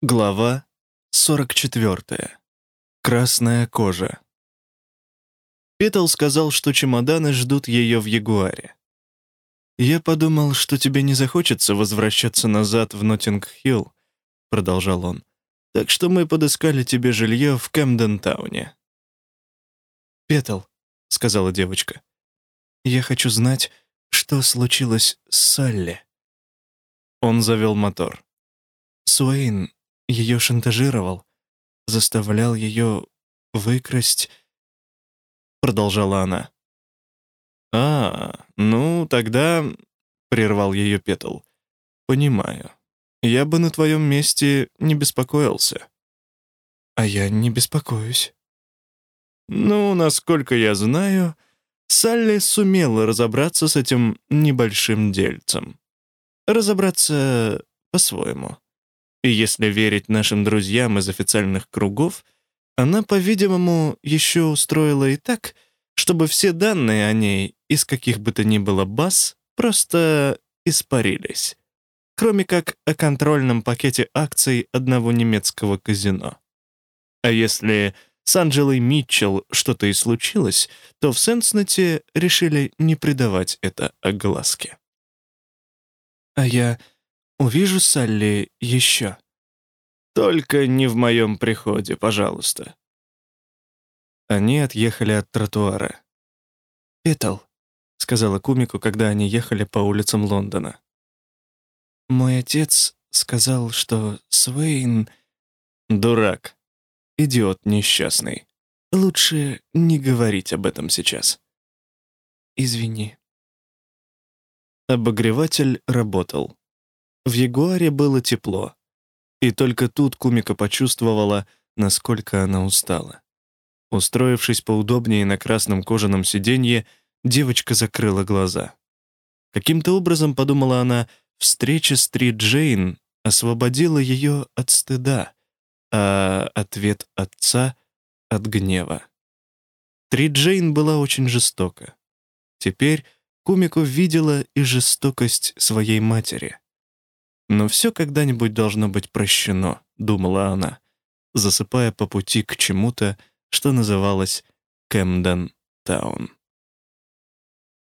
Глава 44. Красная кожа. Петл сказал, что чемоданы ждут ее в Ягуаре. «Я подумал, что тебе не захочется возвращаться назад в Ноттинг-Хилл», — продолжал он. «Так что мы подыскали тебе жилье в Кэмден-тауне». «Петл», — сказала девочка, — «я хочу знать, что случилось с Салли». Он завел мотор. «Суэйн ее шантажировал, заставлял ее выкрасть, продолжала она. «А, ну, тогда...» — прервал ее Петл. «Понимаю. Я бы на твоем месте не беспокоился». «А я не беспокоюсь». «Ну, насколько я знаю, Салли сумела разобраться с этим небольшим дельцем. Разобраться по-своему. И если верить нашим друзьям из официальных кругов, она, по-видимому, еще устроила и так, чтобы все данные о ней из каких бы то ни было баз просто испарились, кроме как о контрольном пакете акций одного немецкого казино. А если с Анджелой Митчелл что-то и случилось, то в Сенснете решили не придавать это огласке. «А я Увижу Салли еще. Только не в моем приходе, пожалуйста. Они отъехали от тротуара. «Петл», — сказала Кумику, когда они ехали по улицам Лондона. «Мой отец сказал, что Свейн...» «Дурак. Идиот несчастный. Лучше не говорить об этом сейчас». «Извини». Обогреватель работал. В Ягуаре было тепло. И только тут Кумика почувствовала, насколько она устала. Устроившись поудобнее на красном кожаном сиденье, девочка закрыла глаза. Каким-то образом, подумала она, встреча с Три Джейн освободила ее от стыда, а ответ отца — от гнева. Три Джейн была очень жестока. Теперь Кумико видела и жестокость своей матери. Но все когда-нибудь должно быть прощено, думала она, засыпая по пути к чему-то, что называлось Кэмден Таун.